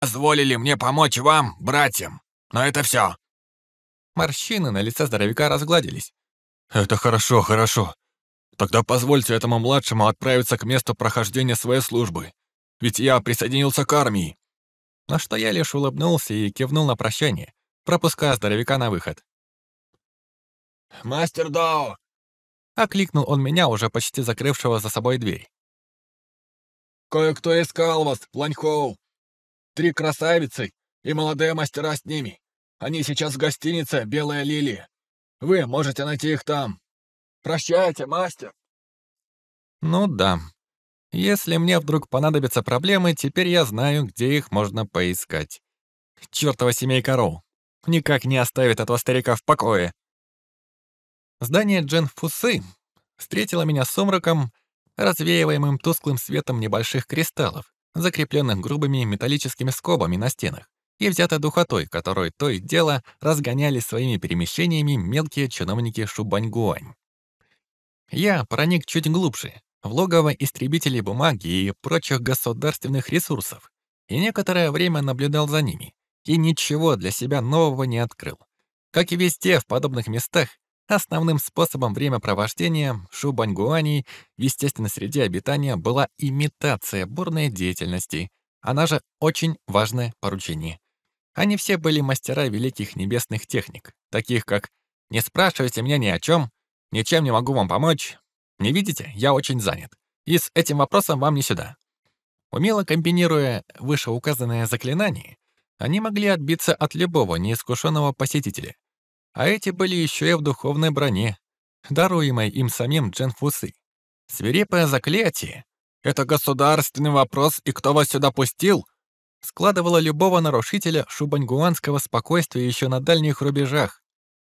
позволили мне помочь вам, братьям. Но это все. Морщины на лице здоровяка разгладились. «Это хорошо, хорошо. Тогда позвольте этому младшему отправиться к месту прохождения своей службы. Ведь я присоединился к армии». На что я лишь улыбнулся и кивнул на прощание, пропуская здоровяка на выход. «Мастер Дао!» Окликнул он меня, уже почти закрывшего за собой дверь. «Кое-кто искал вас, Планьхоу. Три красавицы и молодые мастера с ними. Они сейчас в гостинице «Белая лилия». Вы можете найти их там. Прощайте, мастер!» Ну да. Если мне вдруг понадобятся проблемы, теперь я знаю, где их можно поискать. Чёртова семейка Роу. Никак не оставит этого старика в покое. Здание Джен Фусы встретило меня сумраком, развеиваемым тусклым светом небольших кристаллов, закрепленных грубыми металлическими скобами на стенах, и взятой духотой, которую то и дело разгоняли своими перемещениями мелкие чиновники Шубаньгуань. Я проник чуть глубже, в логово истребителей бумаги и прочих государственных ресурсов, и некоторое время наблюдал за ними, и ничего для себя нового не открыл. Как и везде в подобных местах, основным способом времяпровождения Шубаньгуаней в естественной среде обитания была имитация бурной деятельности, она же очень важное поручение. Они все были мастера великих небесных техник, таких как «Не спрашивайте меня ни о чем», Ничем не могу вам помочь. Не видите, я очень занят. И с этим вопросом вам не сюда. Умело комбинируя вышеуказанное заклинание, они могли отбиться от любого неискушенного посетителя. А эти были еще и в духовной броне, даруемой им самим Дженфусы. Свирепое заклятие — это государственный вопрос, и кто вас сюда пустил? Складывало любого нарушителя шубаньгуанского спокойствия еще на дальних рубежах.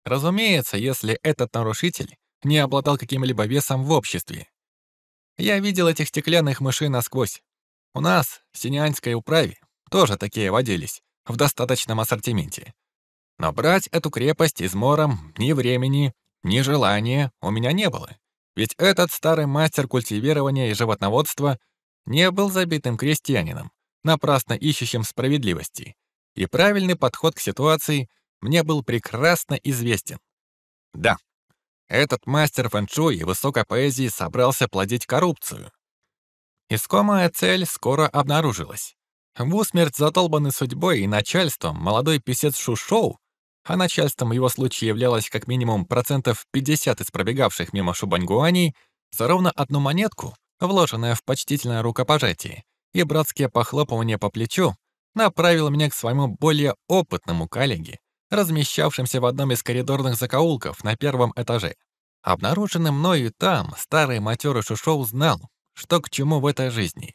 Разумеется, если этот нарушитель не обладал каким-либо весом в обществе. Я видел этих стеклянных мышей насквозь. У нас, в Синянской управе, тоже такие водились, в достаточном ассортименте. Но брать эту крепость измором ни времени, ни желания у меня не было. Ведь этот старый мастер культивирования и животноводства не был забитым крестьянином, напрасно ищущим справедливости. И правильный подход к ситуации мне был прекрасно известен. Да, этот мастер фэншуй высокой поэзии собрался плодить коррупцию. Искомая цель скоро обнаружилась. В усмерть задолбанный судьбой и начальством молодой писец Шушоу, а начальством в его случае являлось как минимум процентов 50 из пробегавших мимо шубаньгуаней, за ровно одну монетку, вложенная в почтительное рукопожатие, и братские похлопывания по плечу, направил меня к своему более опытному коллеге, размещавшимся в одном из коридорных закоулков на первом этаже. Обнаруженный мною там, старый матерый Шушоу знал, что к чему в этой жизни.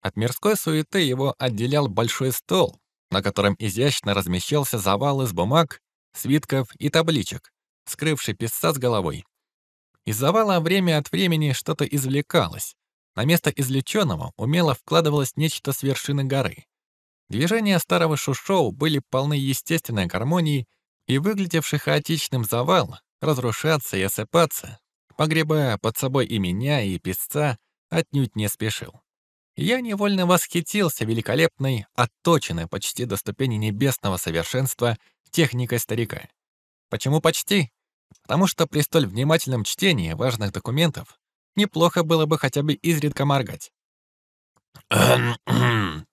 От мирской суеты его отделял большой стол, на котором изящно размещался завал из бумаг, свитков и табличек, скрывший писца с головой. Из завала время от времени что-то извлекалось. На место извлеченного умело вкладывалось нечто с вершины горы. Движения старого Шушоу были полны естественной гармонии, и выглядевший хаотичным завал разрушаться и осыпаться, погребая под собой и меня, и песца, отнюдь не спешил. Я невольно восхитился великолепной, отточенной почти до ступени небесного совершенства техникой старика. Почему почти? Потому что при столь внимательном чтении важных документов неплохо было бы хотя бы изредка моргать.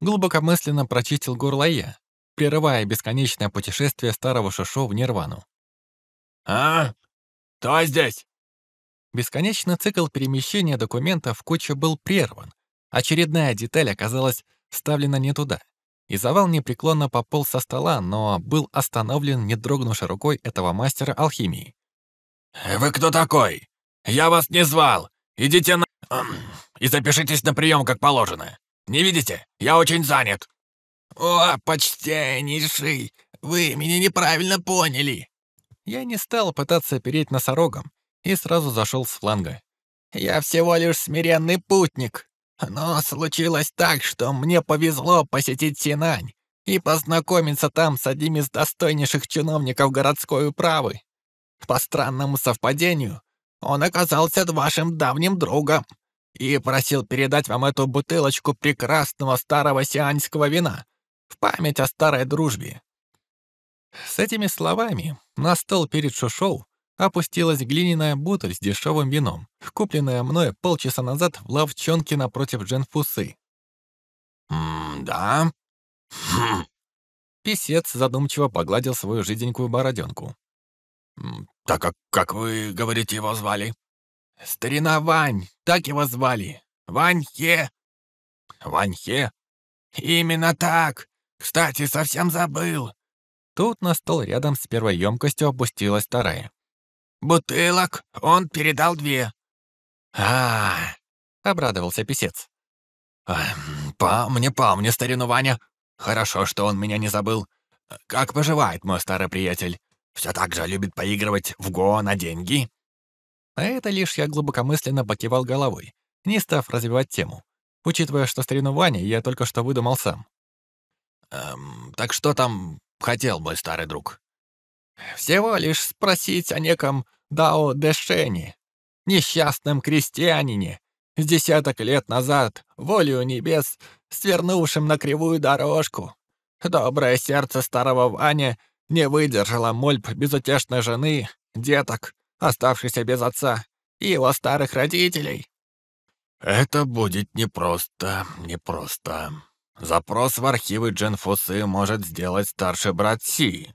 Глубокомысленно прочистил горло я, прерывая бесконечное путешествие старого Шишо в Нирвану. «А? Кто здесь?» Бесконечный цикл перемещения документов в кучу был прерван. Очередная деталь оказалась вставлена не туда. И завал непреклонно пополз со стола, но был остановлен не дрогнувшей рукой этого мастера алхимии. «Вы кто такой? Я вас не звал! Идите на... и запишитесь на прием, как положено!» Не видите? Я очень занят». «О, почтеннейший, вы меня неправильно поняли». Я не стал пытаться переть носорогом и сразу зашел с фланга. «Я всего лишь смиренный путник. Но случилось так, что мне повезло посетить Синань и познакомиться там с одним из достойнейших чиновников городской управы. По странному совпадению, он оказался вашим давним другом и просил передать вам эту бутылочку прекрасного старого сианьского вина, в память о старой дружбе». С этими словами на стол перед Шушоу опустилась глиняная бутыль с дешевым вином, купленная мной полчаса назад в лавчонке напротив Дженфусы. «М-да? Хм». Песец задумчиво погладил свою жиденькую бороденку. «Так как, как вы, говорите, его звали?» «Старина Вань, так его звали. Ваньхе». «Ваньхе?» «Именно так. Кстати, совсем забыл». Тут на стол рядом с первой емкостью опустилась вторая. «Бутылок он передал две». А, -а, -а обрадовался писец. «Помни, помни, старину Ваня. Хорошо, что он меня не забыл. Как поживает мой старый приятель? Все так же любит поигрывать в го на деньги?» А это лишь я глубокомысленно покивал головой, не став развивать тему, учитывая, что старину Ваня я только что выдумал сам. «Эм, так что там хотел мой старый друг?» «Всего лишь спросить о неком Дао Дэшене, несчастном крестьянине, с десяток лет назад, волею небес, свернувшим на кривую дорожку. Доброе сердце старого Ваня не выдержало мольб безутешной жены, деток, оставшихся без отца, и его старых родителей. Это будет непросто, непросто. Запрос в архивы Дженфусы может сделать старший брат Си.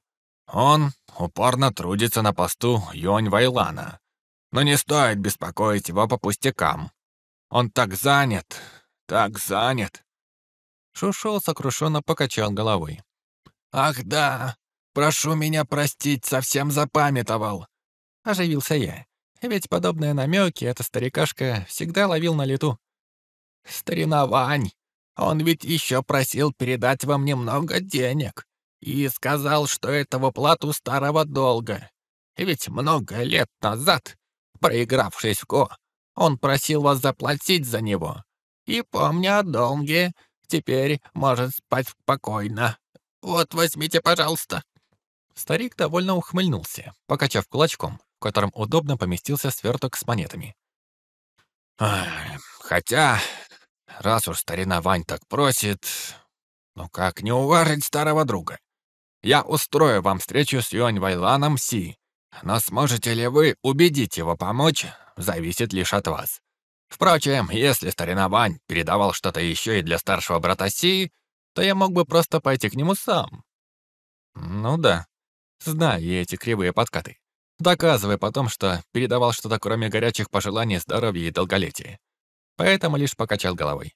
Он упорно трудится на посту Юань Вайлана. Но не стоит беспокоить его по пустякам. Он так занят, так занят. Шушел сокрушенно покачал головой. «Ах да, прошу меня простить, совсем запамятовал оживился я. Ведь подобные намеки эта старикашка всегда ловил на лету. «Старина Вань, он ведь еще просил передать вам немного денег и сказал, что это в оплату старого долга. Ведь много лет назад, проигравшись в Го, он просил вас заплатить за него. И, помня о долге, теперь может спать спокойно. Вот возьмите, пожалуйста». Старик довольно ухмыльнулся, покачав кулачком в котором удобно поместился сверток с монетами. «Хотя, раз уж старина Вань так просит, ну как не уважить старого друга? Я устрою вам встречу с Юань Вайланом Си, но сможете ли вы убедить его помочь, зависит лишь от вас. Впрочем, если старина Вань передавал что-то еще и для старшего брата Си, то я мог бы просто пойти к нему сам. Ну да, знаю я эти кривые подкаты доказывая потом, что передавал что-то кроме горячих пожеланий здоровья и долголетия. Поэтому лишь покачал головой.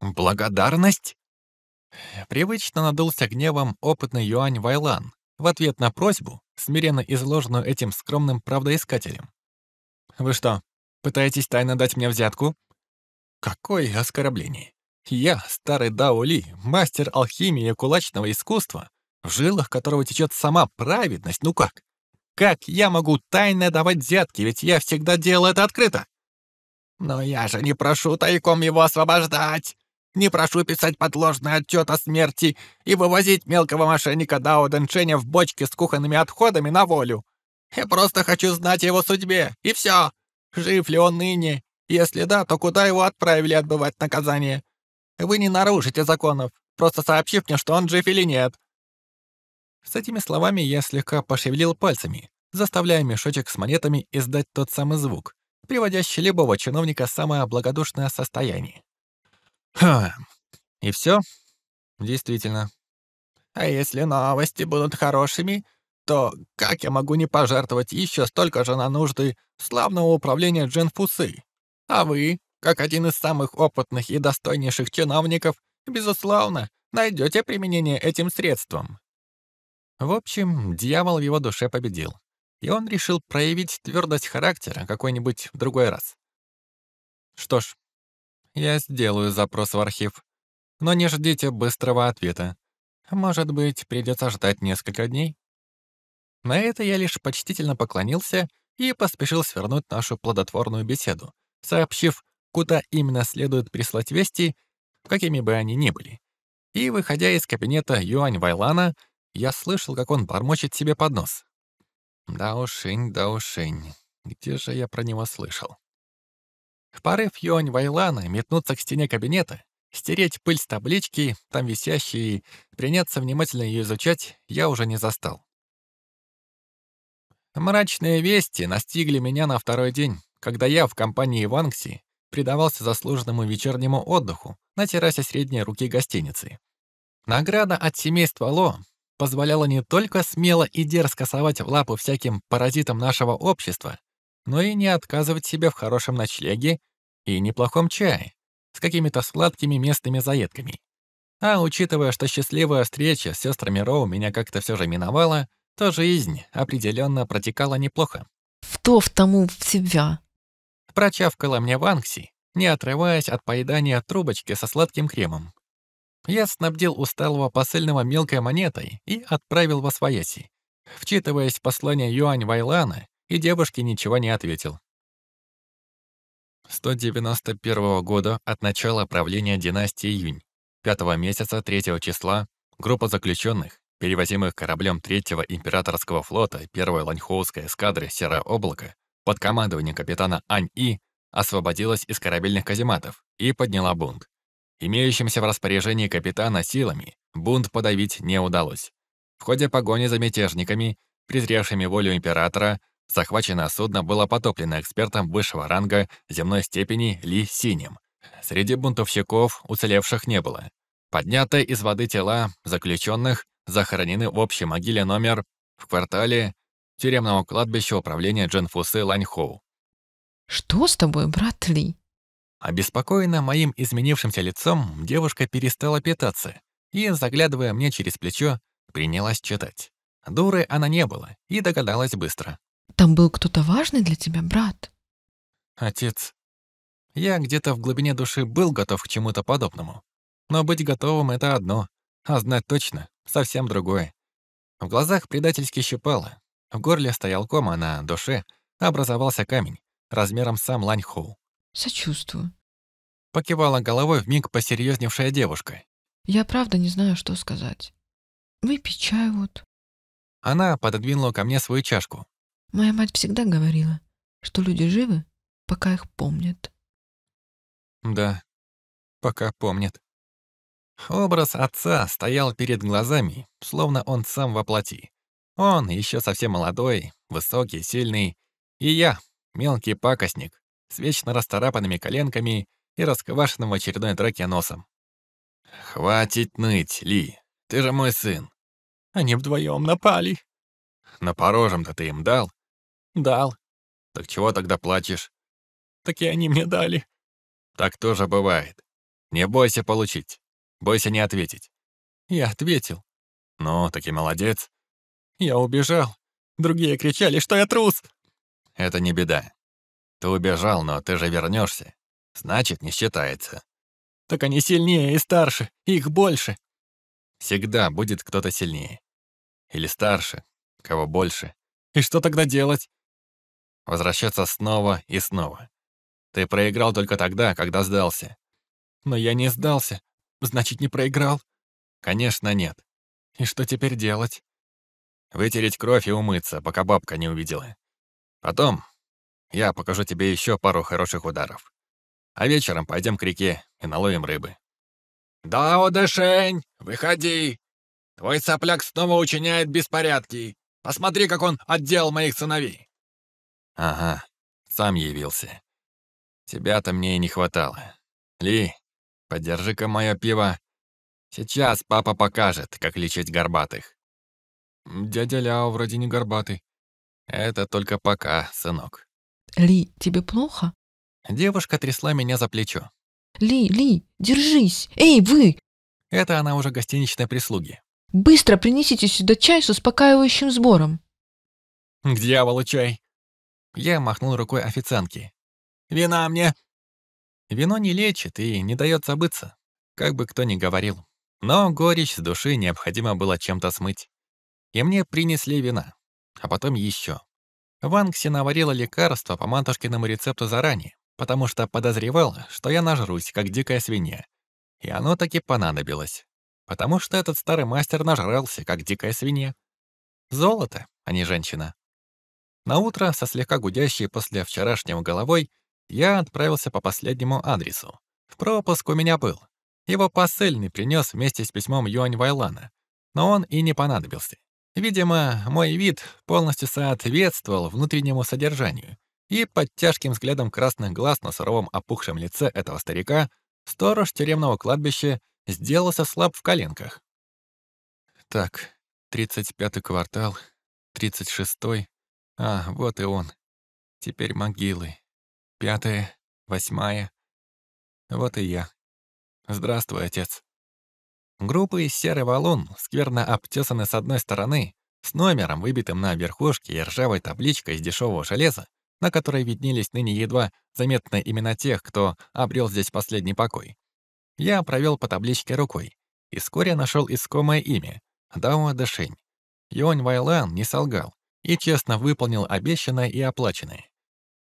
«Благодарность?» Привычно надулся гневом опытный Юань Вайлан в ответ на просьбу, смиренно изложенную этим скромным правдоискателем. «Вы что, пытаетесь тайно дать мне взятку?» «Какое оскорбление! Я, старый Дао Ли, мастер алхимии и кулачного искусства, в жилах которого течет сама праведность. Ну как? Как я могу тайно давать взятки, ведь я всегда делал это открыто? Но я же не прошу тайком его освобождать. Не прошу писать подложный отчет о смерти и вывозить мелкого мошенника Дао Дэншеня в бочке с кухонными отходами на волю. Я просто хочу знать его судьбе, и все. Жив ли он ныне? Если да, то куда его отправили отбывать наказание? Вы не нарушите законов, просто сообщив мне, что он жив или нет. С этими словами я слегка пошевелил пальцами, заставляя мешочек с монетами издать тот самый звук, приводящий любого чиновника в самое благодушное состояние. Хм, и все? Действительно. А если новости будут хорошими, то как я могу не пожертвовать еще столько же на нужды славного управления Дженфусы? А вы, как один из самых опытных и достойнейших чиновников, безусловно, найдете применение этим средствам. В общем, дьявол в его душе победил, и он решил проявить твердость характера какой-нибудь в другой раз. Что ж, я сделаю запрос в архив, но не ждите быстрого ответа. Может быть, придется ждать несколько дней. На это я лишь почтительно поклонился и поспешил свернуть нашу плодотворную беседу, сообщив, куда именно следует прислать вести, какими бы они ни были. И, выходя из кабинета Юань Вайлана, я слышал, как он бормочет себе под нос. Да ушень, да ушень. Где же я про него слышал? В порыв Юань Вайлана метнуться к стене кабинета, Стереть пыль с таблички, там висящей, приняться внимательно ее изучать я уже не застал. Мрачные вести настигли меня на второй день, когда я в компании Ванкси предавался заслуженному вечернему отдыху на террасе средней руки гостиницы. Награда от семейства Ло позволяла не только смело и дерзко совать в лапу всяким паразитам нашего общества, но и не отказывать себе в хорошем ночлеге и неплохом чае с какими-то сладкими местными заедками. А учитывая, что счастливая встреча с сестрами Роу меня как-то все же миновала, то жизнь определенно протекала неплохо. «Что в тому в себя?» Прочавкала мне Ванкси, не отрываясь от поедания трубочки со сладким кремом. Я снабдил усталого посыльного мелкой монетой и отправил во свояси, вчитываясь в послание Юань Вайлана, и девушке ничего не ответил. 191 года от начала правления династии Юнь, пятого месяца третьего числа, группа заключенных, перевозимых кораблем третьего императорского флота первой ланьхоуской эскадры «Серое облако» под командованием капитана Ань-И, освободилась из корабельных казематов и подняла бунт. Имеющимся в распоряжении капитана силами бунт подавить не удалось. В ходе погони за мятежниками, презревшими волю императора, захваченное судно было потоплено экспертом высшего ранга земной степени Ли Синим. Среди бунтовщиков уцелевших не было. Поднятые из воды тела заключенных захоронены в общей могиле номер в квартале тюремного кладбища управления Джинфусы Ланьхоу. «Что с тобой, брат Ли?» Обеспокоенная моим изменившимся лицом, девушка перестала питаться и, заглядывая мне через плечо, принялась читать. Дурой она не была и догадалась быстро. «Там был кто-то важный для тебя, брат?» «Отец, я где-то в глубине души был готов к чему-то подобному. Но быть готовым — это одно, а знать точно — совсем другое. В глазах предательски щипало, в горле стоял ком, а на душе образовался камень размером сам Ланьхоу. «Сочувствую». Покивала головой вмиг посерьезневшая девушка. «Я правда не знаю, что сказать. Выпей чай вот». Она пододвинула ко мне свою чашку. Моя мать всегда говорила, что люди живы, пока их помнят. Да, пока помнят. Образ отца стоял перед глазами, словно он сам воплоти. Он еще совсем молодой, высокий, сильный. И я, мелкий пакостник, с вечно расторапанными коленками и расквашенным в очередной драке носом. «Хватит ныть, Ли, ты же мой сын». Они вдвоем напали. На порожем-то ты им дал? Дал. Так чего тогда плачешь? Так и они мне дали. Так тоже бывает. Не бойся получить. Бойся не ответить. Я ответил. Ну, таки молодец. Я убежал. Другие кричали, что я трус. Это не беда. Ты убежал, но ты же вернешься. Значит, не считается. Так они сильнее и старше, их больше. Всегда будет кто-то сильнее. Или старше, кого больше. И что тогда делать? Возвращаться снова и снова. Ты проиграл только тогда, когда сдался. Но я не сдался. Значит, не проиграл? Конечно, нет. И что теперь делать? Вытереть кровь и умыться, пока бабка не увидела. Потом я покажу тебе еще пару хороших ударов. А вечером пойдем к реке и наловим рыбы. «Да, Одешень, выходи! Твой сопляк снова учиняет беспорядки. Посмотри, как он отделал моих сыновей!» Ага, сам явился. Тебя-то мне и не хватало. Ли, подержи-ка мое пиво. Сейчас папа покажет, как лечить горбатых. Дядя Ляо вроде не горбатый. Это только пока, сынок. Ли, тебе плохо? Девушка трясла меня за плечо. Ли, Ли, держись! Эй, вы! Это она уже гостиничной прислуги. Быстро принесите сюда чай с успокаивающим сбором. К дьяволу чай. Я махнул рукой официантке. Вина мне. Вино не лечит и не дает забыться, как бы кто ни говорил. Но горечь с души необходимо было чем-то смыть. И мне принесли вина, а потом еще. Ванкси наварила лекарство по матушкиному рецепту заранее, потому что подозревала, что я нажрусь, как дикая свинья. И оно таки понадобилось, потому что этот старый мастер нажрался, как дикая свинья. Золото, а не женщина. На утро со слегка гудящей после вчерашнего головой я отправился по последнему адресу. В пропуск у меня был. Его посыльный принес вместе с письмом Юань Вайлана, но он и не понадобился. Видимо, мой вид полностью соответствовал внутреннему содержанию, и под тяжким взглядом красных глаз на суровом опухшем лице этого старика сторож тюремного кладбища сделался слаб в коленках. Так, 35-й квартал, 36-й. А, вот и он. Теперь могилы. Пятая, восьмая. Вот и я. Здравствуй, отец. Из серый валун, скверно обтесаны с одной стороны, с номером, выбитым на верхушке и ржавой табличкой из дешевого железа, на которой виднелись ныне едва заметные имена тех, кто обрел здесь последний покой. Я провел по табличке рукой и вскоре нашел искомое имя — Дао Дэшень. Юань Вайлан не солгал и честно выполнил обещанное и оплаченное.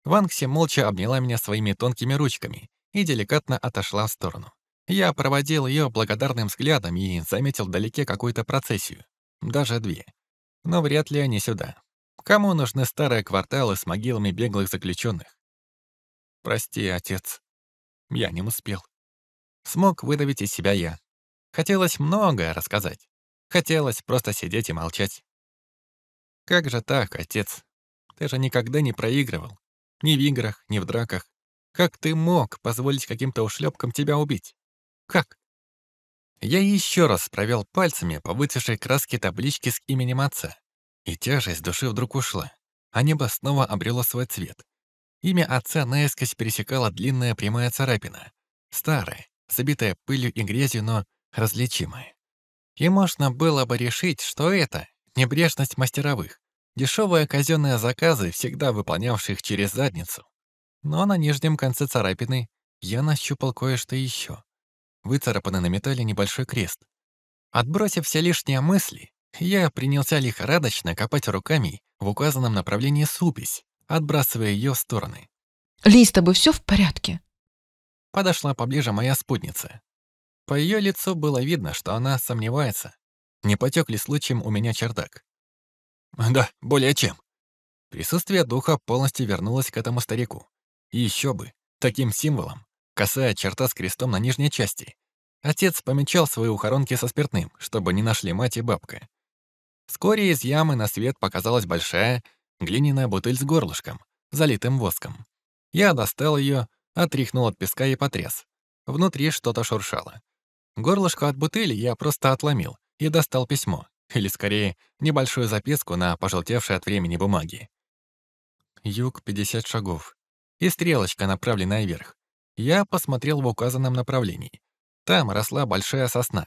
Вангси молча обняла меня своими тонкими ручками и деликатно отошла в сторону. Я проводил ее благодарным взглядом и заметил вдалеке какую-то процессию. Даже две. Но вряд ли они сюда. Кому нужны старые кварталы с могилами беглых заключенных? Прости, отец. Я не успел. Смог выдавить из себя я. Хотелось многое рассказать. Хотелось просто сидеть и молчать. Как же так, отец? Ты же никогда не проигрывал. Ни в играх, ни в драках. Как ты мог позволить каким-то ушлепкам тебя убить? Как? Я еще раз провел пальцами по выцветшей краске таблички с именем отца. И тяжесть души вдруг ушла, а небо снова обрело свой цвет. Имя отца наискось пересекала длинная прямая царапина. Старая, забитая пылью и грязью, но различимая. И можно было бы решить, что это небрежность мастеровых, дешевые казенные заказы, всегда выполнявших через задницу. Но на нижнем конце царапины я нащупал кое-что еще выцарапанный на металле небольшой крест. Отбросив все лишние мысли, я принялся лихорадочно копать руками в указанном направлении супись, отбрасывая ее в стороны. «Ли, с тобой все в порядке?» Подошла поближе моя спутница. По ее лицу было видно, что она сомневается, не потек ли случаем у меня чердак. Да, более чем. Присутствие духа полностью вернулось к этому старику. И еще бы, таким символом косая черта с крестом на нижней части. Отец помечал свои ухоронки со спиртным, чтобы не нашли мать и бабка. Вскоре из ямы на свет показалась большая глиняная бутыль с горлышком, залитым воском. Я достал ее, отряхнул от песка и потряс. Внутри что-то шуршало. Горлышко от бутыли я просто отломил и достал письмо, или скорее небольшую записку на пожелтевшей от времени бумаге. Юг 50 шагов. И стрелочка, направленная вверх. Я посмотрел в указанном направлении. Там росла большая сосна.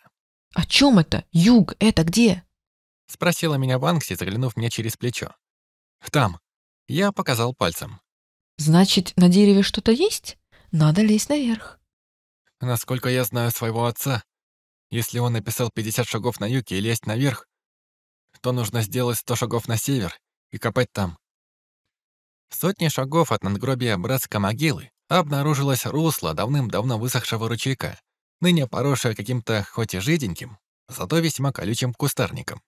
«О чем это? Юг, это где?» Спросила меня Ванкси, заглянув мне через плечо. «Там». Я показал пальцем. «Значит, на дереве что-то есть? Надо лезть наверх». Насколько я знаю своего отца, если он написал 50 шагов на юг и лезть наверх, то нужно сделать 100 шагов на север и копать там. Сотни шагов от надгробия братской могилы обнаружилось русло давным-давно высохшего ручейка, ныне поросшее каким-то хоть и жиденьким, зато весьма колючим кустарником.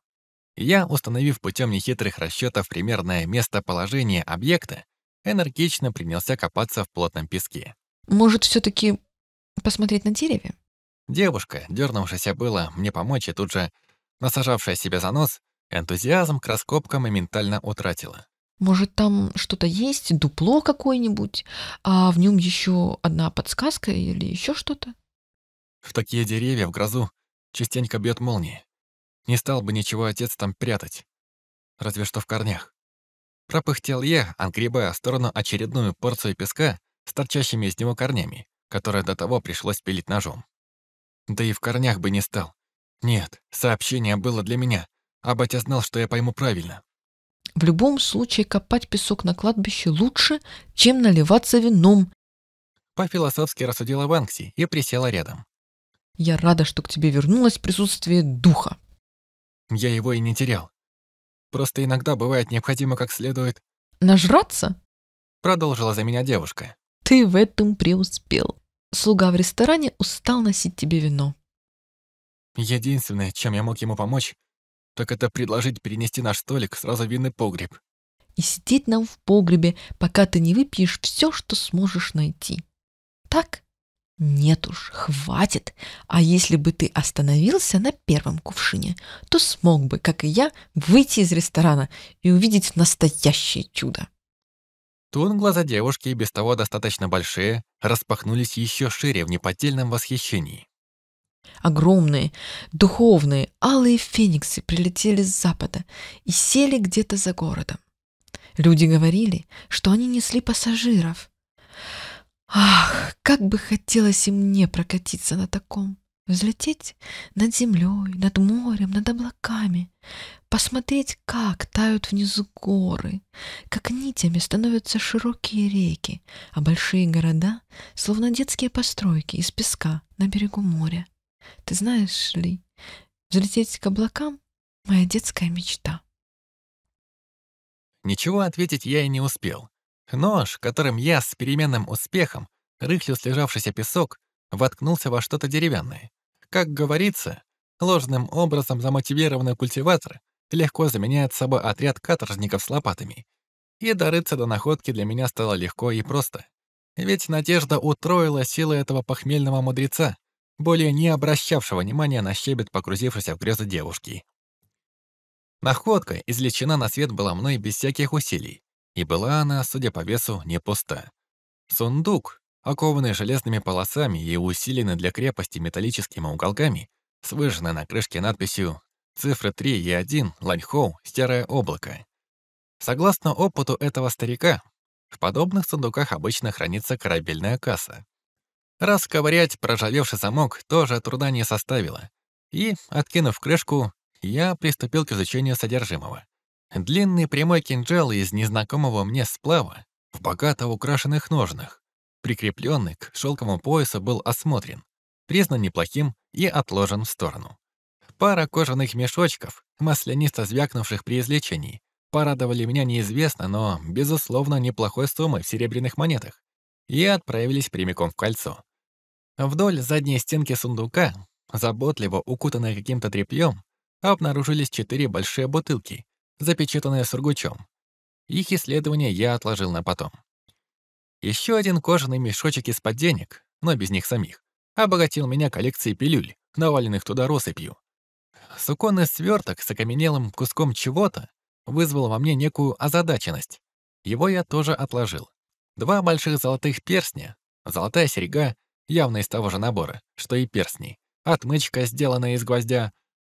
Я, установив путем нехитрых расчетов примерное местоположение объекта, энергично принялся копаться в плотном песке. «Может, все таки посмотреть на дереве?» Девушка, дернувшаяся было мне помочь и тут же насажавшая себе за нос, энтузиазм к раскопкам моментально утратила. Может, там что-то есть, дупло какое-нибудь, а в нем еще одна подсказка или еще что-то? В такие деревья в грозу частенько бьет молния. Не стал бы ничего отец там прятать. Разве что в корнях. Пропыхтел я, отгребая в сторону очередную порцию песка с торчащими из него корнями, которые до того пришлось пилить ножом. Да и в корнях бы не стал. Нет, сообщение было для меня, а батя знал, что я пойму правильно. В любом случае копать песок на кладбище лучше, чем наливаться вином. По-философски рассудила Ванкси и присела рядом. Я рада, что к тебе вернулось присутствие духа. Я его и не терял. Просто иногда бывает необходимо как следует... Нажраться? Продолжила за меня девушка. Ты в этом преуспел. Слуга в ресторане устал носить тебе вино. Единственное, чем я мог ему помочь, так это предложить перенести наш столик сразу в винный погреб. И сидеть нам в погребе, пока ты не выпьешь все, что сможешь найти. Так? Нет уж, хватит. А если бы ты остановился на первом кувшине, то смог бы, как и я, выйти из ресторана и увидеть настоящее чудо. Тут глаза девушки, без того достаточно большие, распахнулись еще шире в неподдельном восхищении. Огромные, духовные, алые фениксы прилетели с запада и сели где-то за городом. Люди говорили, что они несли пассажиров. Ах, как бы хотелось и мне прокатиться на таком. Взлететь над землей, над морем, над облаками. Посмотреть, как тают внизу горы, как нитями становятся широкие реки, а большие города, словно детские постройки из песка на берегу моря. Ты знаешь ли, взлететь к облакам — моя детская мечта. Ничего ответить я и не успел. Нож, которым я с переменным успехом рыхлил слежавшийся песок, воткнулся во что-то деревянное. Как говорится, ложным образом замотивированный культиватор легко заменяет собой отряд каторжников с лопатами. И дорыться до находки для меня стало легко и просто. Ведь надежда утроила силы этого похмельного мудреца, более не обращавшего внимания на щебет погрузившейся в грезы девушки. Находка излечена на свет была мной без всяких усилий, и была она, судя по весу, не пуста. Сундук, окованный железными полосами и усиленный для крепости металлическими уголками, с выжженной на крышке надписью «Цифры 3 и 1, Ланьхоу, Серое облако». Согласно опыту этого старика, в подобных сундуках обычно хранится корабельная касса. Расковырять прожавевший замок тоже труда не составило. И, откинув крышку, я приступил к изучению содержимого. Длинный прямой кинжал из незнакомого мне сплава в богато украшенных ножнах, прикрепленный к шелковому поясу, был осмотрен, признан неплохим и отложен в сторону. Пара кожаных мешочков, маслянисто звякнувших при извлечении, порадовали меня неизвестно, но, безусловно, неплохой суммой в серебряных монетах и отправились прямиком в кольцо. Вдоль задней стенки сундука, заботливо укутанной каким-то тряпьем, обнаружились четыре большие бутылки, запечатанные сургучом. Их исследование я отложил на потом. Еще один кожаный мешочек из-под денег, но без них самих, обогатил меня коллекцией пилюль, наваленных туда россыпью. Суконный сверток с окаменелым куском чего-то вызвал во мне некую озадаченность. Его я тоже отложил. Два больших золотых перстня, золотая серьга, явно из того же набора, что и перстни, отмычка, сделанная из гвоздя,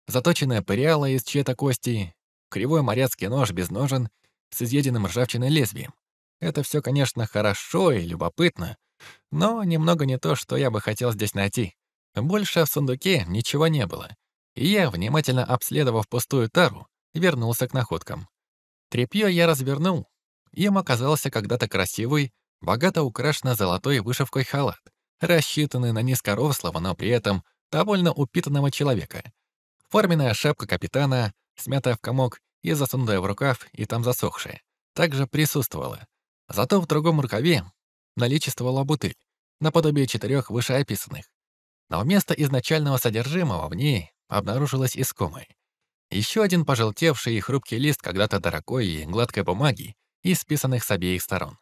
заточенная пыряла из чьей-то кости, кривой моряцкий нож без ножен с изъеденным ржавчиной лезвием. Это все, конечно, хорошо и любопытно, но немного не то, что я бы хотел здесь найти. Больше в сундуке ничего не было, и я, внимательно обследовав пустую тару, вернулся к находкам. Трепье я развернул, им оказался когда-то красивый, богато украшенный золотой вышивкой халат, рассчитанный на низкорослого, но при этом довольно упитанного человека. Форменная шапка капитана, смятая в комок и засунутая в рукав, и там засохшая, также присутствовала. Зато в другом рукаве наличествовала бутыль, наподобие четырех вышеописанных. Но вместо изначального содержимого в ней обнаружилась искомая. Еще один пожелтевший и хрупкий лист когда-то дорогой и гладкой бумаги, исписанных с обеих сторон.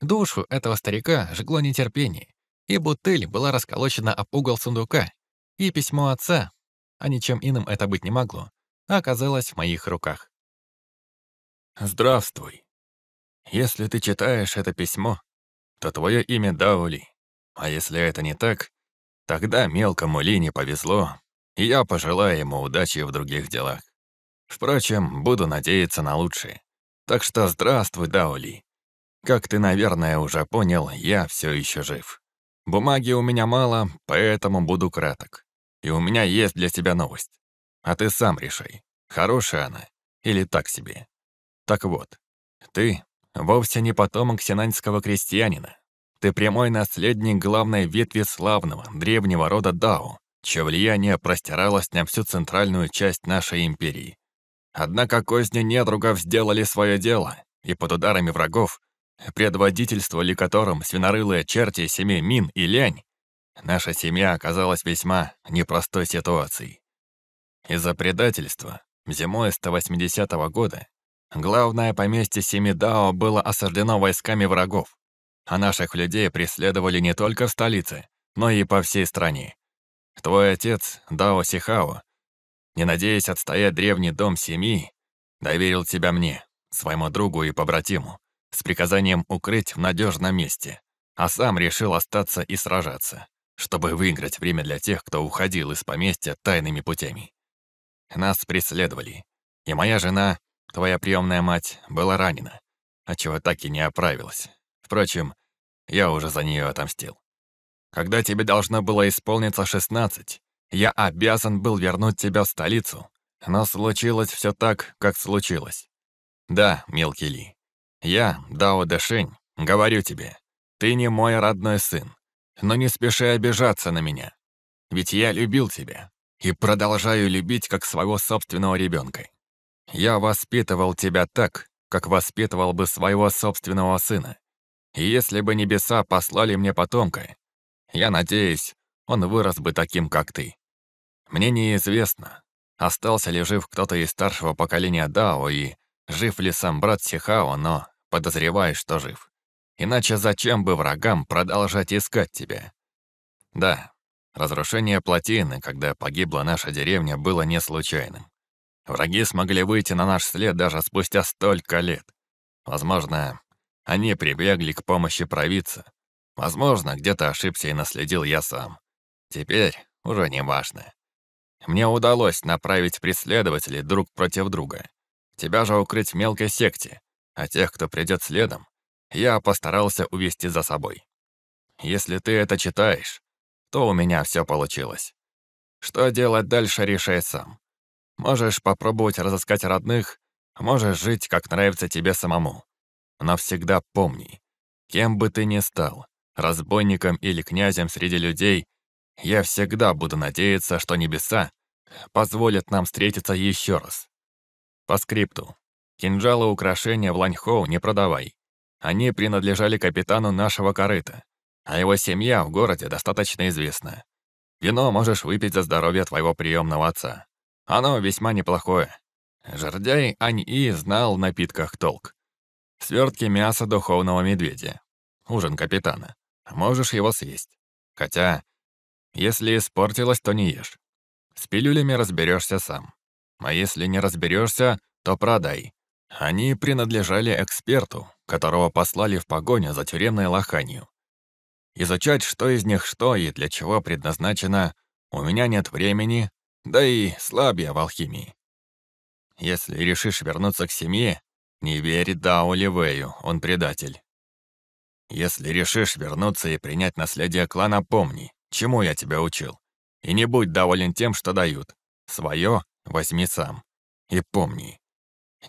Душу этого старика жгло нетерпение, и бутыль была расколочена об угол сундука, и письмо отца, а ничем иным это быть не могло, оказалось в моих руках. «Здравствуй. Если ты читаешь это письмо, то твое имя Даули, а если это не так, тогда мелкому Ли не повезло, и я пожелаю ему удачи в других делах. Впрочем, буду надеяться на лучшее. Так что здравствуй, Даули. Как ты, наверное, уже понял, я все еще жив. Бумаги у меня мало, поэтому буду краток. И у меня есть для тебя новость. А ты сам решай, хорошая она или так себе. Так вот, ты вовсе не потомок синаньского крестьянина. Ты прямой наследник главной ветви славного, древнего рода Дао, чье влияние простиралось на всю центральную часть нашей империи. Однако козни недругов сделали свое дело, и под ударами врагов, предводительствовали которым свинорылые черти семей Мин и Лянь, наша семья оказалась весьма непростой ситуацией. Из-за предательства зимой 180 -го года главное поместье семьи Дао было осаждено войсками врагов, а наших людей преследовали не только в столице, но и по всей стране. Твой отец, Дао Сихао, не надеясь отстоять древний дом семьи, доверил тебя мне, своему другу и побратиму, с приказанием укрыть в надежном месте, а сам решил остаться и сражаться, чтобы выиграть время для тех, кто уходил из поместья тайными путями. Нас преследовали, и моя жена, твоя приемная мать, была ранена, отчего так и не оправилась. Впрочем, я уже за нее отомстил. Когда тебе должно было исполниться 16, я обязан был вернуть тебя в столицу, но случилось все так, как случилось. Да, мелкий Ли, я, Дао Дэшень, говорю тебе, ты не мой родной сын, но не спеши обижаться на меня, ведь я любил тебя и продолжаю любить как своего собственного ребенка. Я воспитывал тебя так, как воспитывал бы своего собственного сына. И если бы небеса послали мне потомка, я надеюсь, он вырос бы таким, как ты. Мне неизвестно, остался ли жив кто-то из старшего поколения Дао и жив ли сам брат Сихао, но подозреваю, что жив. Иначе зачем бы врагам продолжать искать тебя? Да, разрушение плотины, когда погибла наша деревня, было не случайным. Враги смогли выйти на наш след даже спустя столько лет. Возможно, они прибегли к помощи провидца. Возможно, где-то ошибся и наследил я сам. Теперь уже не важно. Мне удалось направить преследователей друг против друга. Тебя же укрыть в мелкой секте, а тех, кто придет следом, я постарался увести за собой. Если ты это читаешь, то у меня все получилось. Что делать дальше, решай сам. Можешь попробовать разыскать родных, можешь жить, как нравится тебе самому. Но всегда помни, кем бы ты ни стал, разбойником или князем среди людей, я всегда буду надеяться, что небеса позволят нам встретиться еще раз. По скрипту. Кинжалы украшения в Ланьхоу не продавай. Они принадлежали капитану нашего корыта, а его семья в городе достаточно известна. Вино можешь выпить за здоровье твоего приемного отца. Оно весьма неплохое. Жердяй Ань-И знал в напитках толк. Свертки мяса духовного медведя. Ужин капитана. Можешь его съесть. Хотя, если испортилось, то не ешь. С пилюлями разберешься сам. А если не разберешься, то продай. Они принадлежали эксперту, которого послали в погоню за тюремной лоханью. Изучать, что из них что и для чего предназначено, у меня нет времени, да и слаб я в алхимии. Если решишь вернуться к семье, не верь Дао Ливею, он предатель. Если решишь вернуться и принять наследие клана, помни, чему я тебя учил. И не будь доволен тем, что дают. Своё возьми сам. И помни,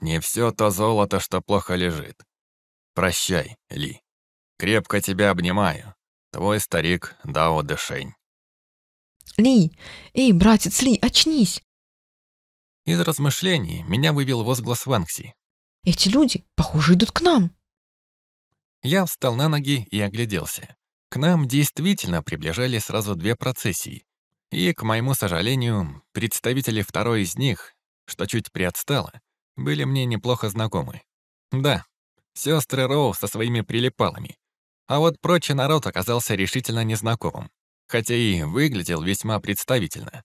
не все то золото, что плохо лежит. Прощай, Ли. Крепко тебя обнимаю. Твой старик Дао Дэшень. Ли! Эй, братец Ли, очнись! Из размышлений меня вывел возглас Ванкси. Эти люди, похоже, идут к нам. Я встал на ноги и огляделся. К нам действительно приближались сразу две процессии. И, к моему сожалению, представители второй из них, что чуть приотстало, были мне неплохо знакомы. Да, сестры Роу со своими прилипалами. А вот прочий народ оказался решительно незнакомым, хотя и выглядел весьма представительно.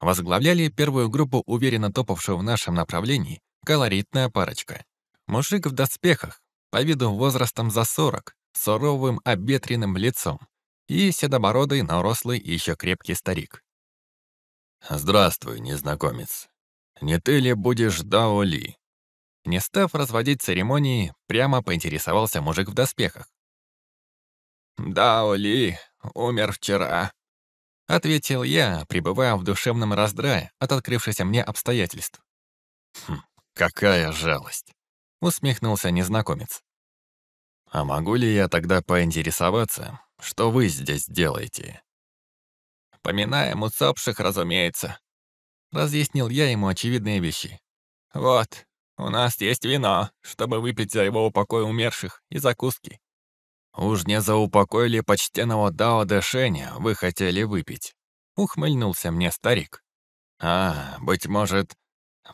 Возглавляли первую группу уверенно топавшую в нашем направлении колоритная парочка. Мужик в доспехах, по виду возрастом за 40, с суровым обветренным лицом, и седобородый, но рослый и еще крепкий старик. «Здравствуй, незнакомец. Не ты ли будешь Дао Ли?» Не став разводить церемонии, прямо поинтересовался мужик в доспехах. «Дао Ли умер вчера», — ответил я, пребывая в душевном раздрае от открывшихся мне обстоятельств. «Хм, какая жалость!» — усмехнулся незнакомец. «А могу ли я тогда поинтересоваться, что вы здесь делаете?» «Поминаем усопших, разумеется», — разъяснил я ему очевидные вещи. «Вот, у нас есть вино, чтобы выпить за его упокой умерших, и закуски». «Уж не за упокой ли почтенного Дао Дэшеня вы хотели выпить?» — ухмыльнулся мне старик. «А, быть может,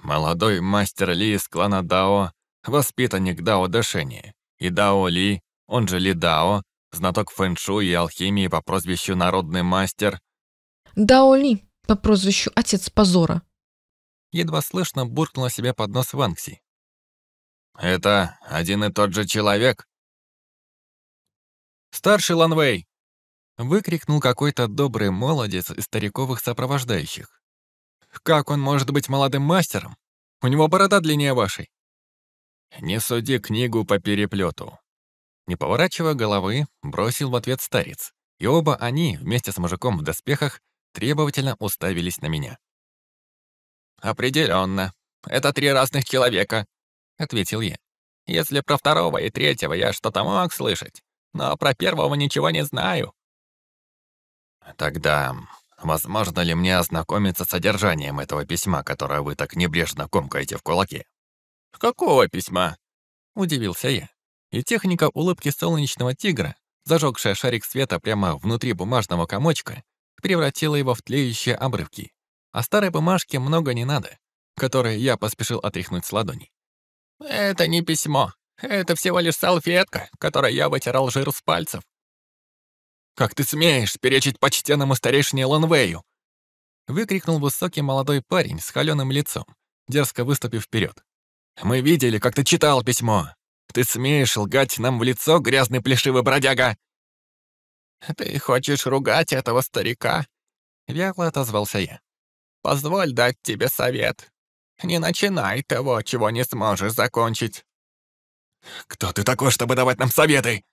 молодой мастер Ли из клана Дао, воспитанник Дао Дэшеня, и Дао Ли, он же Ли Дао, знаток фэншуй и алхимии по прозвищу Народный мастер. Дао Ли по прозвищу Отец Позора. Едва слышно буркнула себе под нос Ванкси. Это один и тот же человек? Старший Ланвей! Выкрикнул какой-то добрый молодец из стариковых сопровождающих. Как он может быть молодым мастером? У него борода длиннее вашей. Не суди книгу по переплету. Не поворачивая головы, бросил в ответ старец. И оба они, вместе с мужиком в доспехах, требовательно уставились на меня. «Определенно. Это три разных человека», — ответил я. «Если про второго и третьего я что-то мог слышать, но про первого ничего не знаю». «Тогда возможно ли мне ознакомиться с содержанием этого письма, которое вы так небрежно комкаете в кулаке?» «Какого письма?» — удивился я. И техника улыбки солнечного тигра, зажегшая шарик света прямо внутри бумажного комочка, превратила его в тлеющие обрывки. А старой бумажке много не надо, которые я поспешил отряхнуть с ладони. «Это не письмо. Это всего лишь салфетка, которой я вытирал жир с пальцев». «Как ты смеешь перечить почтенному старейшине Лонвею?» Выкрикнул высокий молодой парень с холеным лицом, дерзко выступив вперед. «Мы видели, как ты читал письмо. Ты смеешь лгать нам в лицо, грязный плешивый бродяга?» «Ты хочешь ругать этого старика?» Вяло отозвался я. «Позволь дать тебе совет. Не начинай того, чего не сможешь закончить». «Кто ты такой, чтобы давать нам советы?»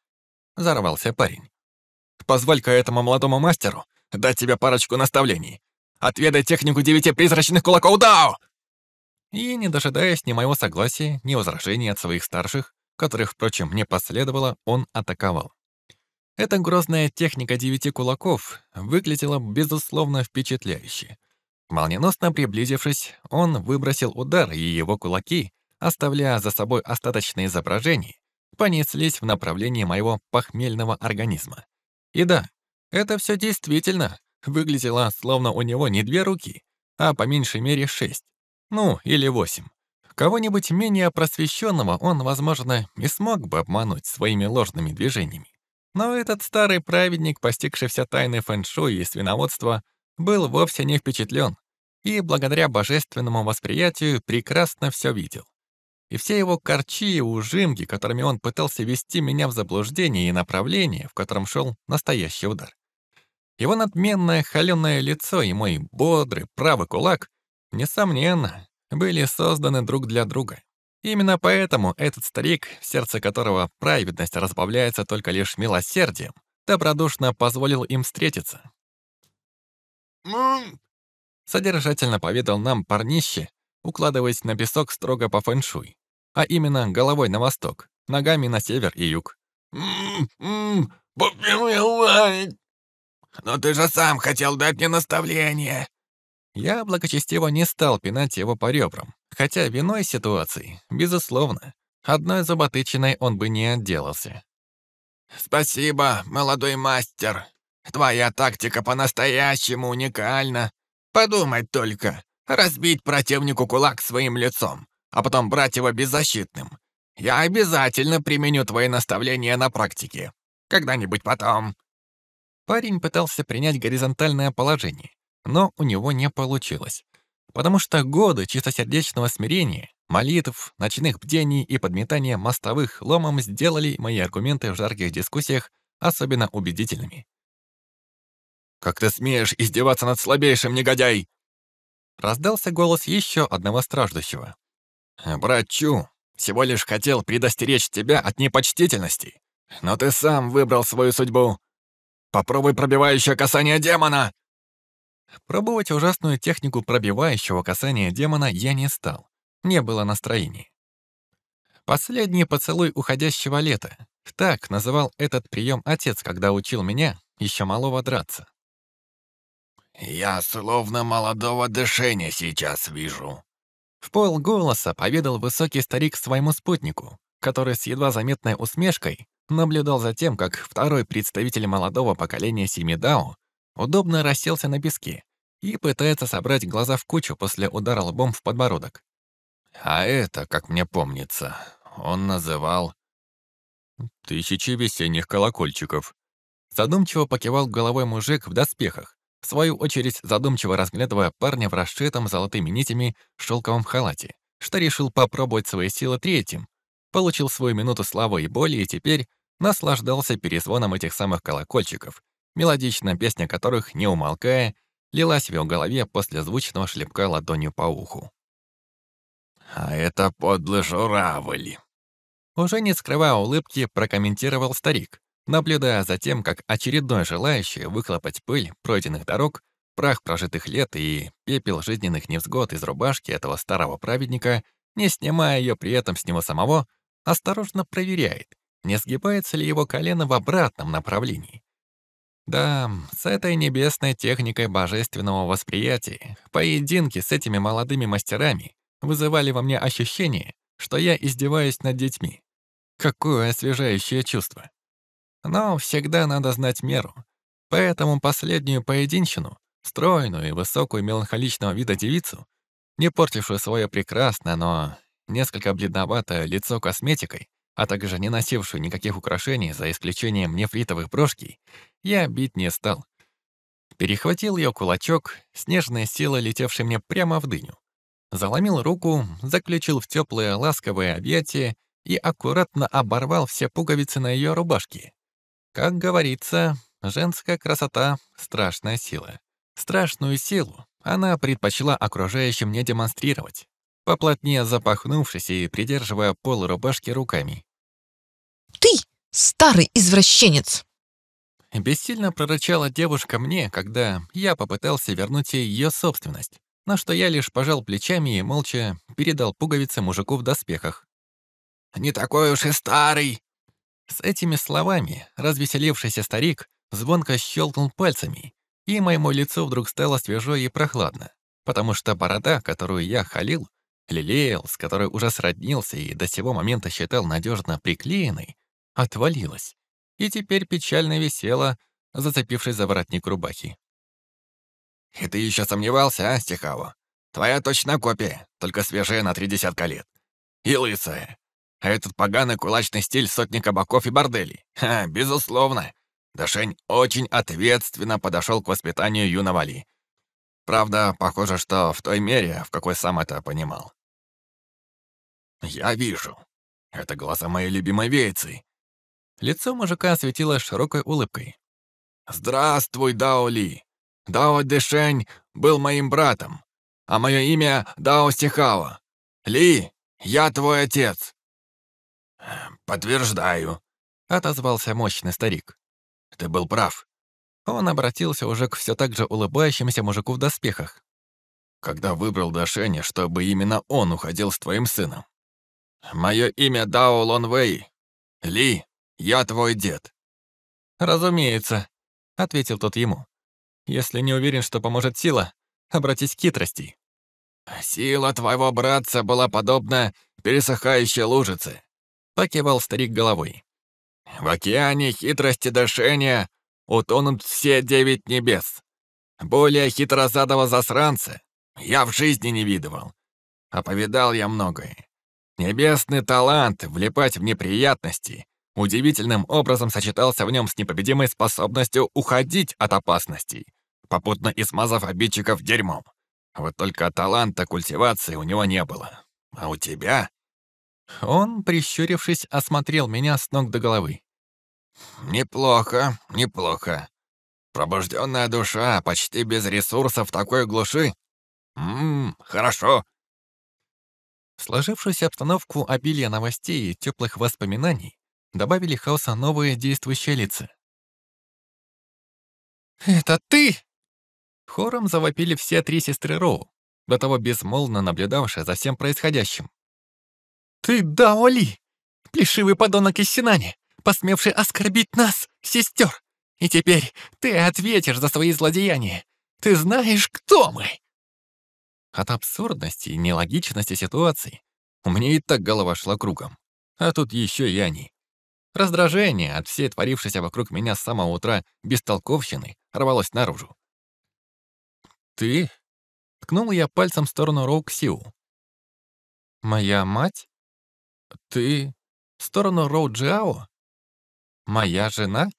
Зарвался парень. «Позволь-ка этому молодому мастеру дать тебе парочку наставлений. Отведай технику девяти призрачных кулаков Дао!» И, не дожидаясь ни моего согласия, ни возражений от своих старших, которых, впрочем, не последовало, он атаковал. Эта грозная техника девяти кулаков выглядела, безусловно, впечатляюще. Молниеносно приблизившись, он выбросил удар, и его кулаки, оставляя за собой остаточные изображения, понеслись в направлении моего похмельного организма. И да, это все действительно выглядело, словно у него не две руки, а по меньшей мере шесть, ну или восемь. Кого-нибудь менее просвещенного он, возможно, и смог бы обмануть своими ложными движениями. Но этот старый праведник, постигший все тайны фэншуй и свиноводства, был вовсе не впечатлен и, благодаря божественному восприятию, прекрасно все видел. И все его корчи и ужимки, которыми он пытался вести меня в заблуждение и направление, в котором шел настоящий удар. Его надменное холеное лицо и мой бодрый правый кулак, несомненно, были созданы друг для друга. Именно поэтому этот старик, в сердце которого праведность разбавляется только лишь милосердием, добродушно позволил им встретиться. Содержательно поведал нам парнище, укладываясь на песок строго по фэншуй, а именно головой на восток, ногами на север и юг. «М-м-м, Но ты же сам хотел дать мне наставление!» Я благочестиво не стал пинать его по ребрам, хотя виной ситуации, безусловно, одной зуботычиной он бы не отделался. «Спасибо, молодой мастер. Твоя тактика по-настоящему уникальна. Подумать только, разбить противнику кулак своим лицом, а потом брать его беззащитным. Я обязательно применю твои наставления на практике. Когда-нибудь потом». Парень пытался принять горизонтальное положение, но у него не получилось. Потому что годы чистосердечного смирения, молитв, ночных бдений и подметания мостовых ломом сделали мои аргументы в жарких дискуссиях особенно убедительными. «Как ты смеешь издеваться над слабейшим, негодяй?» Раздался голос еще одного страждущего. «Брат Чу всего лишь хотел предостеречь тебя от непочтительности, но ты сам выбрал свою судьбу. Попробуй пробивающее касание демона!» Пробовать ужасную технику пробивающего касания демона я не стал. Не было настроения. Последний поцелуй уходящего лета. Так называл этот прием отец, когда учил меня, еще малого, драться. «Я словно молодого дышения сейчас вижу», в полголоса поведал высокий старик своему спутнику, который с едва заметной усмешкой наблюдал за тем, как второй представитель молодого поколения Семидао удобно расселся на песке и пытается собрать глаза в кучу после удара лбом в подбородок. А это, как мне помнится, он называл Тысячи весенних колокольчиков. Задумчиво покивал головой мужик в доспехах, в свою очередь задумчиво разглядывая парня в расшитом золотыми нитями шелковом халате, что решил попробовать свои силы третьим, получил свою минуту славы и боли и теперь наслаждался перезвоном этих самых колокольчиков, мелодичная песня которых, не умолкая, лилась в его голове после звучного шлепка ладонью по уху. «А это подлый журавль!» Уже не скрывая улыбки, прокомментировал старик, наблюдая за тем, как очередной желающий выхлопать пыль пройденных дорог, прах прожитых лет и пепел жизненных невзгод из рубашки этого старого праведника, не снимая ее при этом с него самого, осторожно проверяет, не сгибается ли его колено в обратном направлении. Да, с этой небесной техникой божественного восприятия, поединки с этими молодыми мастерами вызывали во мне ощущение, что я издеваюсь над детьми. Какое освежающее чувство. Но всегда надо знать меру. Поэтому последнюю поединщину, стройную и высокую меланхоличного вида девицу, не портившую свое прекрасное, но несколько бледноватое лицо косметикой, а также не носившую никаких украшений, за исключением нефритовых брошки, я бить не стал. Перехватил ее кулачок, снежная сила, летевшая мне прямо в дыню. Заломил руку, заключил в теплое ласковое объятие и аккуратно оборвал все пуговицы на ее рубашке. Как говорится, женская красота — страшная сила. Страшную силу она предпочла окружающим не демонстрировать, поплотнее запахнувшись и придерживая пол рубашки руками. «Ты старый извращенец!» Бессильно прорычала девушка мне, когда я попытался вернуть ей ее собственность, на что я лишь пожал плечами и молча передал пуговицы мужику в доспехах. Не такой уж и старый!» С этими словами развеселившийся старик звонко щелкнул пальцами, и моему лицу вдруг стало свежо и прохладно, потому что борода, которую я халил, лелеял, с которой уже сроднился и до сего момента считал надежно приклеенной, отвалилась, и теперь печально висела, зацепившись за воротник рубахи. «И ты еще сомневался, а, Стихаво? Твоя точно копия, только свежая на три десятка лет. И лысая. А этот поганый кулачный стиль сотни кабаков и борделей. Ха, безусловно. Дашень очень ответственно подошел к воспитанию юного Ли. Правда, похоже, что в той мере, в какой сам это понимал. «Я вижу. Это глаза моей любимой вейцы». Лицо мужика осветилось широкой улыбкой. «Здравствуй, Дао Ли. Дао Дэшень был моим братом, а мое имя Дао Стихао. Ли, я твой отец. «Подтверждаю», — отозвался мощный старик. «Ты был прав». Он обратился уже к все так же улыбающемуся мужику в доспехах. «Когда выбрал Дашеня, чтобы именно он уходил с твоим сыном. Мое имя Дао Лон Вэй. Ли, я твой дед». «Разумеется», — ответил тот ему. «Если не уверен, что поможет сила, обратись к хитрости». «Сила твоего братца была подобна пересыхающей лужице. Покивал старик головой. В океане хитрости дошения утонут все девять небес. Более хитрозадого засранца я в жизни не видывал. А повидал я многое. Небесный талант влипать в неприятности удивительным образом сочетался в нем с непобедимой способностью уходить от опасностей, попутно измазав обидчиков дерьмом. Вот только таланта культивации у него не было. А у тебя он, прищурившись, осмотрел меня с ног до головы. «Неплохо, неплохо. Пробужденная душа, почти без ресурсов такой глуши. Ммм, хорошо». В сложившуюся обстановку обилия новостей и теплых воспоминаний добавили хаоса новые действующие лица. «Это ты!» Хором завопили все три сестры Роу, до того безмолвно наблюдавшие за всем происходящим. «Ты Даоли, плешивый подонок из Синани, посмевший оскорбить нас, сестер! И теперь ты ответишь за свои злодеяния! Ты знаешь, кто мы!» От абсурдности и нелогичности ситуации у меня и так голова шла кругом. А тут еще и они. Раздражение от всей творившейся вокруг меня с самого утра бестолковщины рвалось наружу. «Ты?» — ткнул я пальцем в сторону Роук Сиу. «Моя мать?» «Ты в сторону Роу Джиао?» моя жена?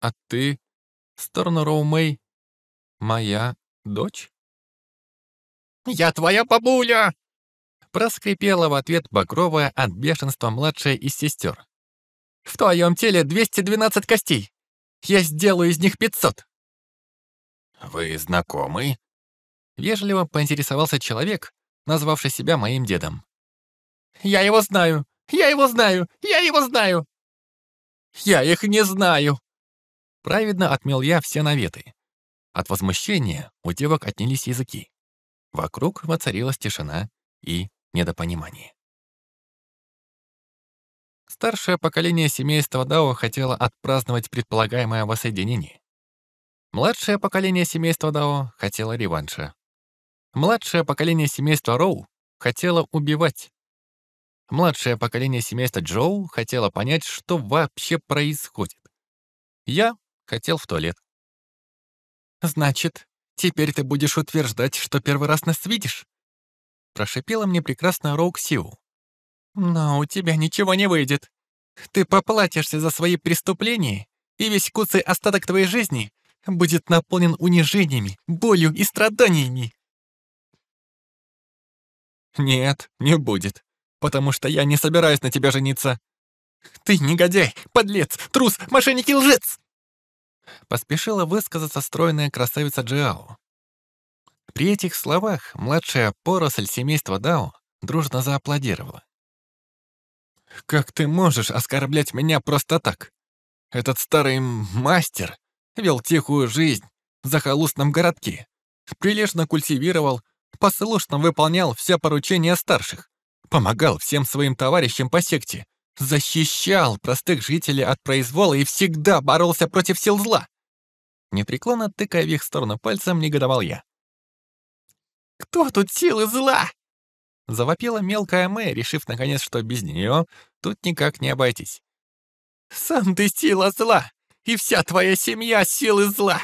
А ты, в сторону Роумэй, моя дочь? «Я твоя бабуля!» Проскрипела в ответ Багровая от бешенства младшая из сестер. «В твоем теле 212 костей. Я сделаю из них 500». «Вы знакомы?» Вежливо поинтересовался человек, назвавший себя моим дедом. «Я его знаю! Я его знаю! Я его знаю!» «Я их не знаю!» Праведно отмел я все наветы. От возмущения у девок отнялись языки. Вокруг воцарилась тишина и недопонимание. Старшее поколение семейства Дао хотело отпраздновать предполагаемое воссоединение. Младшее поколение семейства Дао хотело реванша. Младшее поколение семейства Роу хотело убивать. Младшее поколение семейства Джоу хотело понять, что вообще происходит. Я хотел в туалет. «Значит, теперь ты будешь утверждать, что первый раз нас видишь?» Прошипела мне прекрасная Роук Сиу. «Но у тебя ничего не выйдет. Ты поплатишься за свои преступления, и весь куцый остаток твоей жизни будет наполнен унижениями, болью и страданиями». «Нет, не будет, потому что я не собираюсь на тебя жениться. Ты негодяй, подлец, трус, мошенник и лжец!» Поспешила высказаться стройная красавица Джиао. При этих словах младшая поросль семейства Дао дружно зааплодировала. «Как ты можешь оскорблять меня просто так? Этот старый мастер вел тихую жизнь в захолустном городке, прилежно культивировал, послушно выполнял все поручения старших, помогал всем своим товарищам по секте, защищал простых жителей от произвола и всегда боролся против сил зла. Непреклонно тыкая в их сторону пальцем, негодовал я. «Кто тут силы зла?» Завопила мелкая Мэй, решив наконец, что без нее тут никак не обойтись. «Сам ты сила зла, и вся твоя семья силы зла!»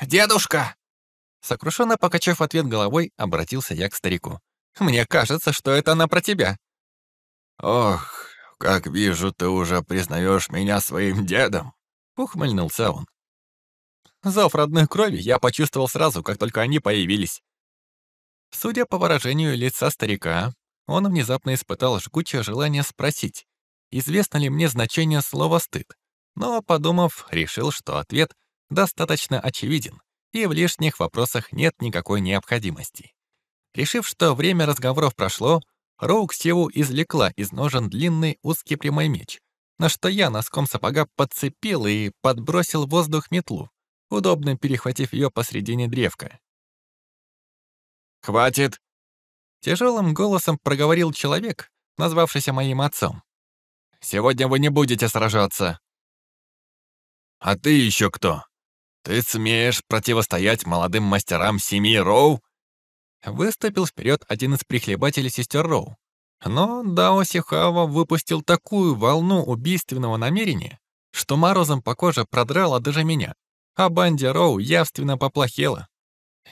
«Дедушка!» Сокрушенно покачав ответ головой, обратился я к старику. «Мне кажется, что это она про тебя». «Ох, как вижу, ты уже признаешь меня своим дедом!» Ухмыльнулся он. Зов родной крови я почувствовал сразу, как только они появились. Судя по выражению лица старика, он внезапно испытал жгучее желание спросить, известно ли мне значение слова «стыд», но, подумав, решил, что ответ достаточно очевиден, и в лишних вопросах нет никакой необходимости. Решив, что время разговоров прошло, Роук Севу извлекла из ножен длинный узкий прямой меч, на что я носком сапога подцепил и подбросил воздух метлу, удобно перехватив ее посредине древка. «Хватит!» Тяжелым голосом проговорил человек, назвавшийся моим отцом. «Сегодня вы не будете сражаться». «А ты еще кто? Ты смеешь противостоять молодым мастерам семьи Роу?» Выступил вперед один из прихлебателей сестер Роу. Но Дао Сихава выпустил такую волну убийственного намерения, что морозом по коже продрало даже меня, а банде Роу явственно поплохело.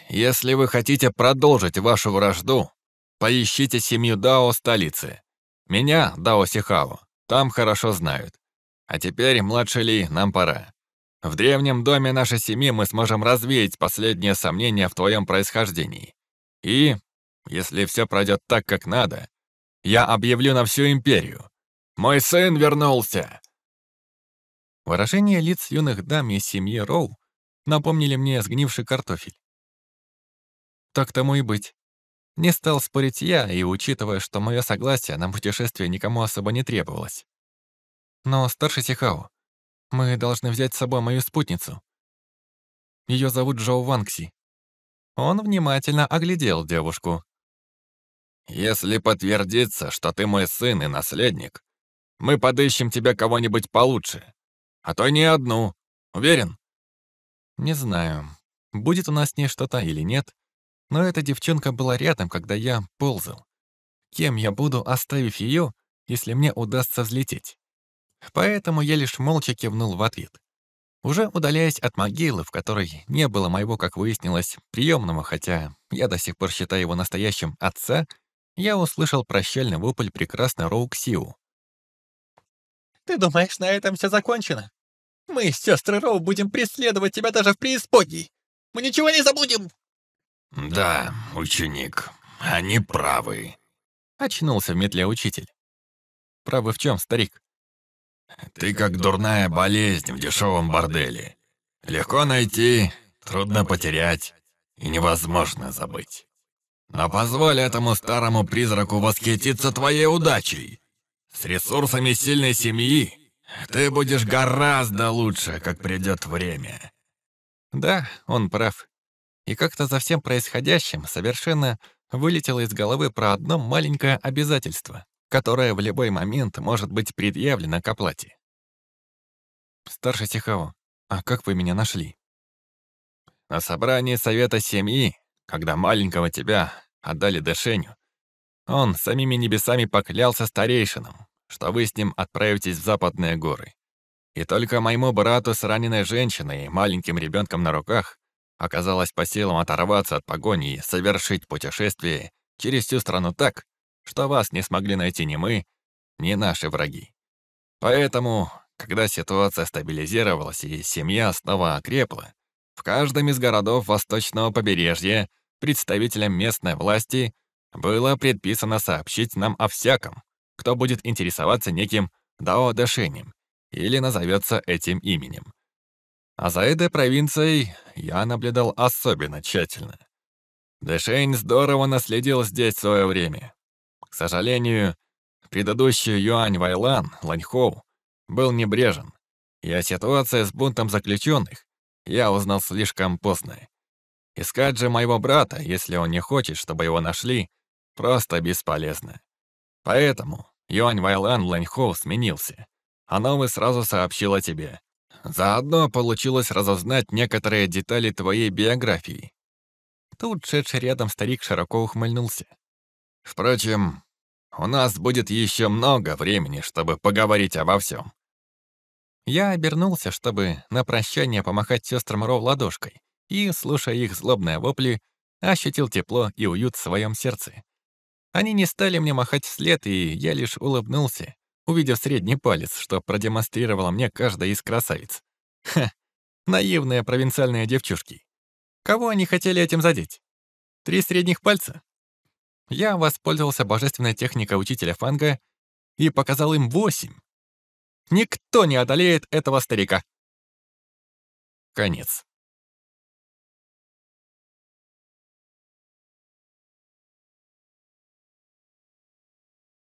«Если вы хотите продолжить вашу вражду, поищите семью Дао столицы. Меня, Дао Сихао, там хорошо знают. А теперь, младший Ли, нам пора. В древнем доме нашей семьи мы сможем развеять последние сомнения в твоем происхождении. И, если все пройдет так, как надо, я объявлю на всю империю. Мой сын вернулся!» Выражение лиц юных дам из семьи Роу напомнили мне сгнивший картофель. Так тому и быть. Не стал спорить я, и учитывая, что мое согласие на путешествие никому особо не требовалось. Но, старший Сихао, мы должны взять с собой мою спутницу. Ее зовут Джоу Ванкси. Он внимательно оглядел девушку. «Если подтвердится, что ты мой сын и наследник, мы подыщем тебе кого-нибудь получше. А то не одну. Уверен?» «Не знаю, будет у нас с ней что-то или нет, но эта девчонка была рядом, когда я ползал. Кем я буду, оставив ее, если мне удастся взлететь?» Поэтому я лишь молча кивнул в ответ. Уже удаляясь от могилы, в которой не было моего, как выяснилось, приемного, хотя я до сих пор считаю его настоящим отца, я услышал прощальный вопль прекрасной Роук Сиу. Ты думаешь, на этом все закончено? Мы, сестры Роу, будем преследовать тебя даже в преисподней. Мы ничего не забудем!» «Да, ученик, они правы», — очнулся в метле учитель. «Правы в чем, старик?» «Ты как дурная болезнь в дешевом борделе. Легко найти, трудно потерять и невозможно забыть. Но позволь этому старому призраку восхититься твоей удачей. С ресурсами сильной семьи ты будешь гораздо лучше, как придет время». Да, он прав. И как-то за всем происходящим совершенно вылетело из головы про одно маленькое обязательство, которое в любой момент может быть предъявлено к оплате. «Старший Сихао, а как вы меня нашли?» На собрании совета семьи, когда маленького тебя отдали Дэшеню, он самими небесами поклялся старейшинам, что вы с ним отправитесь в западные горы. И только моему брату с раненой женщиной и маленьким ребенком на руках оказалось по силам оторваться от погони и совершить путешествие через всю страну так, что вас не смогли найти ни мы, ни наши враги. Поэтому, когда ситуация стабилизировалась и семья снова окрепла, в каждом из городов восточного побережья представителям местной власти было предписано сообщить нам о всяком, кто будет интересоваться неким Дао или назовется этим именем. А за этой провинцией я наблюдал особенно тщательно. Дэшень здорово наследил здесь свое время. К сожалению, предыдущий Юань Вайлан, Ланьхоу, был небрежен, и о ситуации с бунтом заключенных я узнал слишком поздно. Искать же моего брата, если он не хочет, чтобы его нашли, просто бесполезно. Поэтому Юань Вайлан Ланьхоу сменился, а новый сразу сообщил о тебе. Заодно получилось разузнать некоторые детали твоей биографии. Тут шедший рядом старик широко ухмыльнулся. Впрочем, у нас будет еще много времени, чтобы поговорить обо всем. Я обернулся, чтобы на прощание помахать сестрам Роу ладошкой, и, слушая их злобные вопли, ощутил тепло и уют в своем сердце. Они не стали мне махать вслед, и я лишь улыбнулся, увидев средний палец, что продемонстрировала мне каждая из красавиц. Ха, наивные провинциальные девчушки. Кого они хотели этим задеть? Три средних пальца? Я воспользовался божественной техникой учителя Фанга и показал им восемь. Никто не одолеет этого старика. Конец.